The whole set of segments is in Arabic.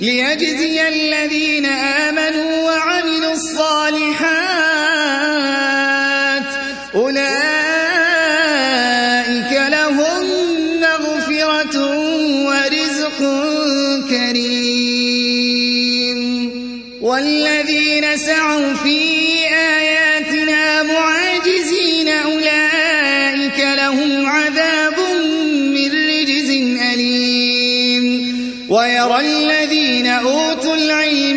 ليجزي الذين آمنوا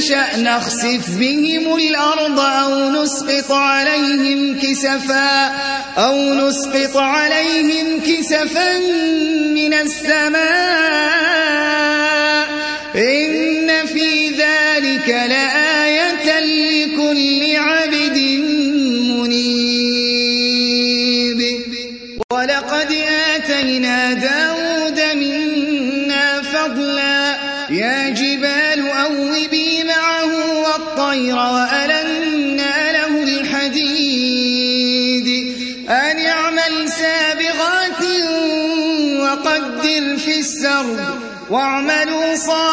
نشأ نخسف بهم الأرض أو نسقط عليهم كسفا أو نسقط عليهم كسفا من السماء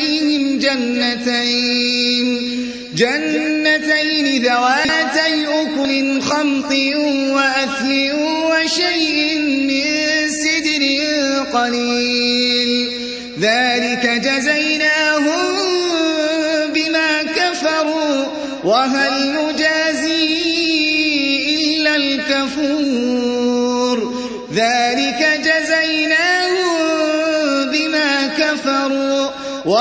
بجنتيهم جنتين. جنتين ذواتي أكل خمط وأثل وشيء من سدر قليل. ذلك جزيناهم بما كفروا. وهل نجازي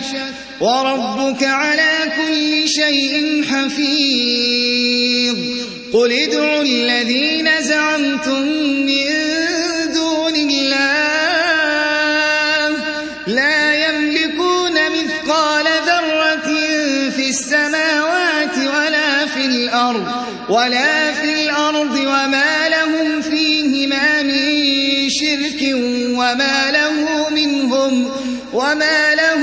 شك وربك على كل شيء حفيظ. قل ادعوا الذين زعمتم من دون الله لا يملكون مثقال ذرة في السماوات ولا في الأرض ولا في الأرض وما لهم فيهما من شرك وما له منهم وما له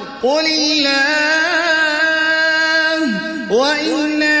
قل الله وإنا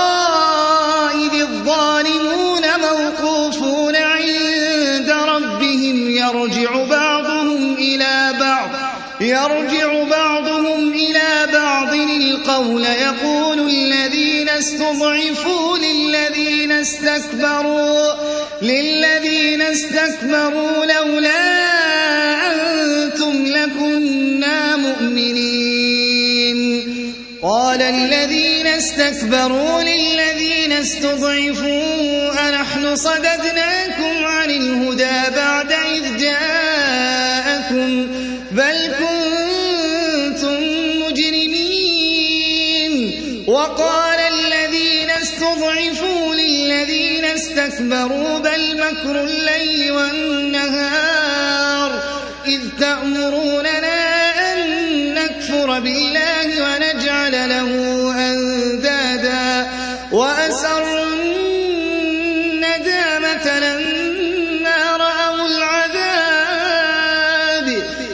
استضعفوا للذين استكبروا للذين استكبروا لولا أنتم لكنا مؤمنين. قال الذين استكبروا للذين استضعفوا أنحن صددناكم عن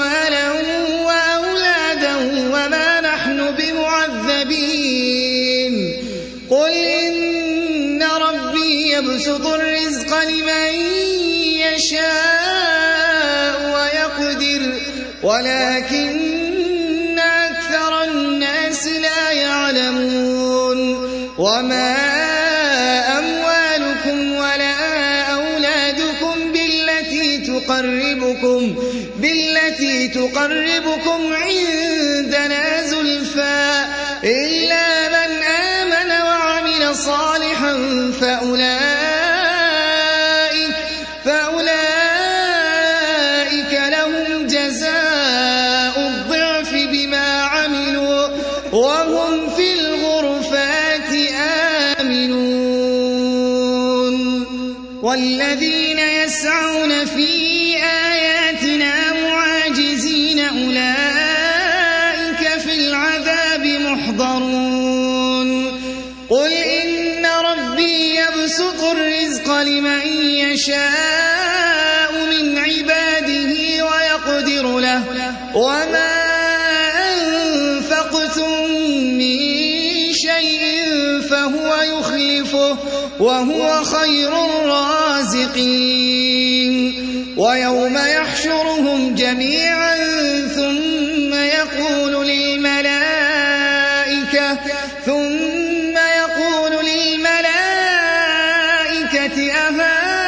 أكثر أموالا وأولادا وما نحن بمعذبين. قل إن ربي يبسط الرزق لمن يشاء ويقدر ولكن أكثر الناس لا يعلمون. وما تقربكم عندنا لمن يشاء من عباده ويقدر له. وما أنفقتم من شيء فهو يخلفه وهو خير الرازقين. ويوم يحشرهم جميعا للملائكة أهؤلاء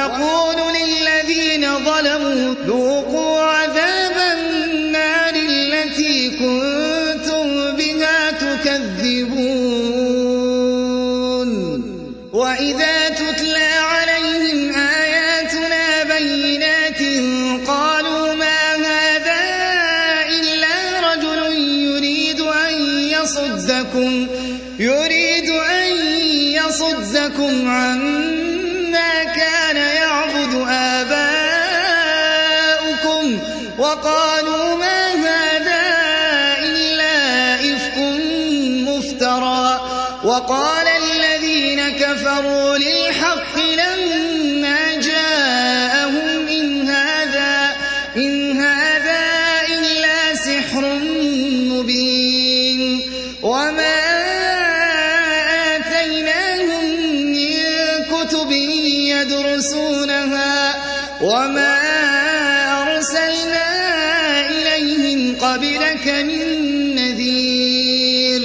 ونقول للذين ظلموا ذوقوا وقالوا ما هذا إلا إفك مفترى. وقال جاءك من نذير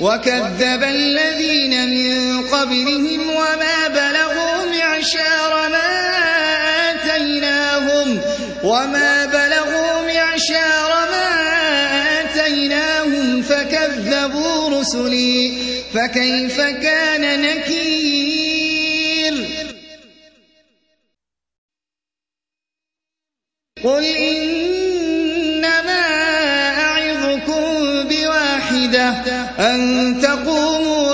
وكذب الذين من قبلهم وما بلغوا معشار ما آتيناهم وما بلغوا معشار ما آتيناهم فكذبوا رسلي فكيف كان نكير؟ قل تقوموا